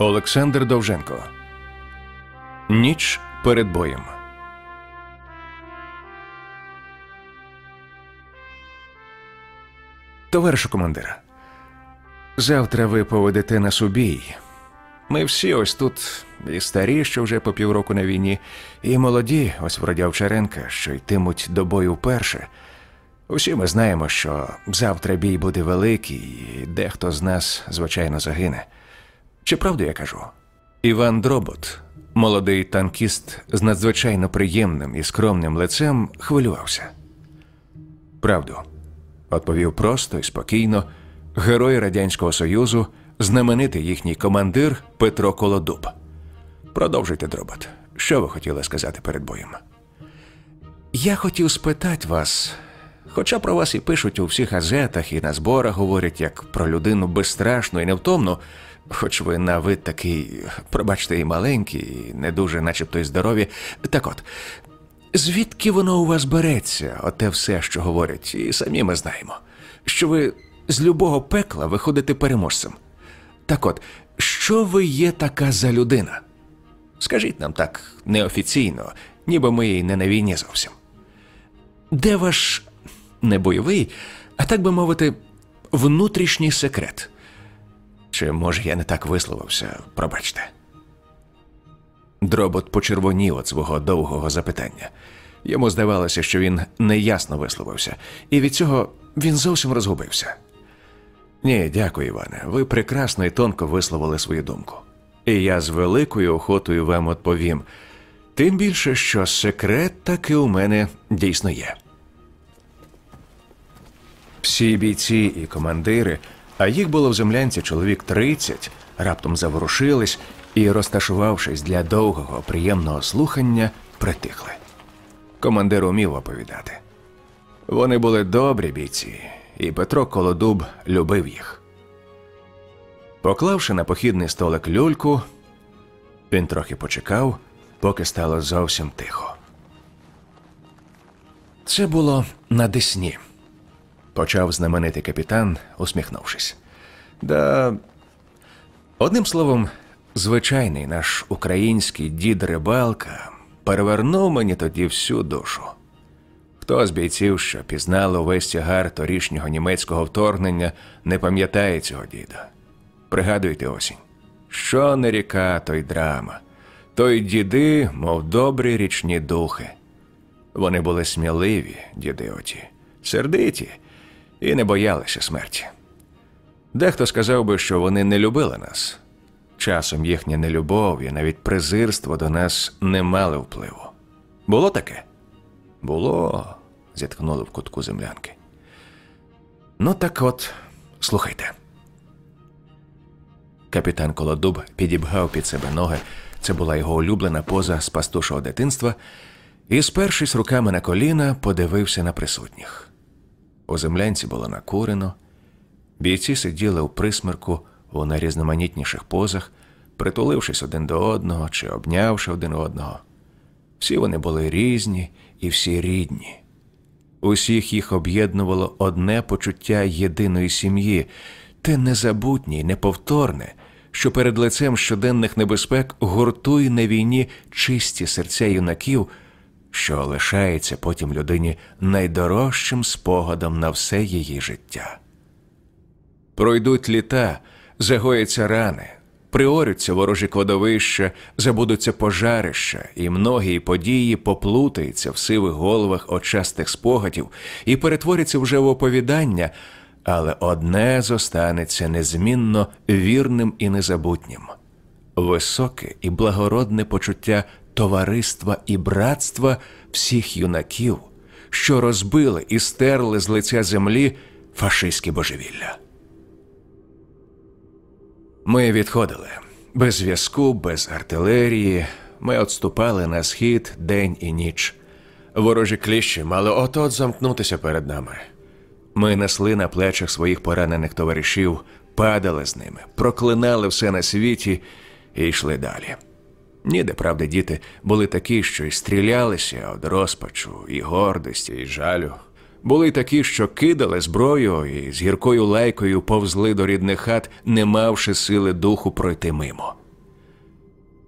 Олександр Довженко. Ніч перед боєм. Товаришу командира. Завтра ви поведете нас у бій. Ми всі ось тут і старі, що вже по півроку на війні, і молоді, ось вроді Овчаренка, що йтимуть до бою вперше. Усі ми знаємо, що завтра бій буде великий, і дехто з нас, звичайно, загине. Чи правду я кажу? Іван Дробот, молодий танкіст з надзвичайно приємним і скромним лицем, хвилювався. Правду, відповів просто і спокійно, герой Радянського Союзу, знаменитий їхній командир Петро Колодуб. Продовжуйте, Дробот. Що ви хотіли сказати перед боєм? Я хотів спитати вас, хоча про вас і пишуть у всіх газетах, і на зборах говорять як про людину безстрашну і невтомну, хоч ви на вид такий, пробачте, і маленький, і не дуже, начебто, й здорові. Так от, звідки воно у вас береться, оте все, що говорять, і самі ми знаємо, що ви з любого пекла виходите переможцем. Так от, що ви є така за людина? Скажіть нам так неофіційно, ніби ми і не на війні зовсім. Де ваш не бойовий, а так би мовити, внутрішній секрет? Чи може я не так висловився, пробачте? Дробот почервонів від свого довгого запитання. Йому здавалося, що він неясно висловився, і від цього він зовсім розгубився. Ні, дякую, Іване. Ви прекрасно і тонко висловили свою думку. І я з великою охотою вам відповім. Тим більше, що секрет таки у мене дійсно є. Всі бійці і командири, а їх було в землянці чоловік 30, раптом заворушились і, розташувавшись для довгого, приємного слухання, притихли. Командир умів оповідати. Вони були добрі бійці, і Петро Колодуб любив їх. Поклавши на похідний столик люльку, він трохи почекав, поки стало зовсім тихо. Це було на Десні, почав знаменитий капітан, усміхнувшись. Да, одним словом, звичайний наш український дід рибалка перевернув мені тоді всю душу. Хто з бійців, що пізнали увесь тягар торішнього німецького вторгнення, не пам'ятає цього діда. Пригадуйте осінь. Що не ріка, то й драма. То й діди, мов добрі річні духи. Вони були сміливі, діди оті, сердиті і не боялися смерті. Дехто сказав би, що вони не любили нас. Часом їхня нелюбов і навіть презирство до нас не мали впливу. Було таке? Було, зіткнули в кутку землянки. Ну так от, слухайте. Капітан Колодуб підібгав під себе ноги. Це була його улюблена поза з пастушого дитинства, і, спершись руками на коліна, подивився на присутніх. У землянці було накурено, бійці сиділи у присмерку у найрізноманітніших позах, притулившись один до одного чи обнявши один одного. Всі вони були різні і всі рідні. Усіх їх об'єднувало одне почуття єдиної сім'ї, те незабутнє й неповторне, що перед лицем щоденних небезпек гуртує на війні чисті серця юнаків, що лишається потім людині найдорожчим спогадом на все її життя. Пройдуть літа, загояться рани, приорються ворожі кладовища, забудуться пожарища, і многії події поплутаються в сивих головах очастих спогадів і перетворяться вже в оповідання, але одне зостанеться незмінно вірним і незабутнім високе і благородне почуття товариства і братства всіх юнаків, що розбили і стерли з лиця землі фашистське божевілля. Ми відходили без зв'язку, без артилерії. Ми отступали на схід день і ніч. Ворожі кліщі мали от-от замкнутися перед нами. Ми несли на плечах своїх поранених товаришів, падали з ними, проклинали все на світі і йшли далі. Ніде, правда, діти були такі, що й стрілялися від розпачу, і гордості, і жалю. Були такі, що кидали зброю і з гіркою лайкою повзли до рідних хат, не мавши сили духу пройти мимо.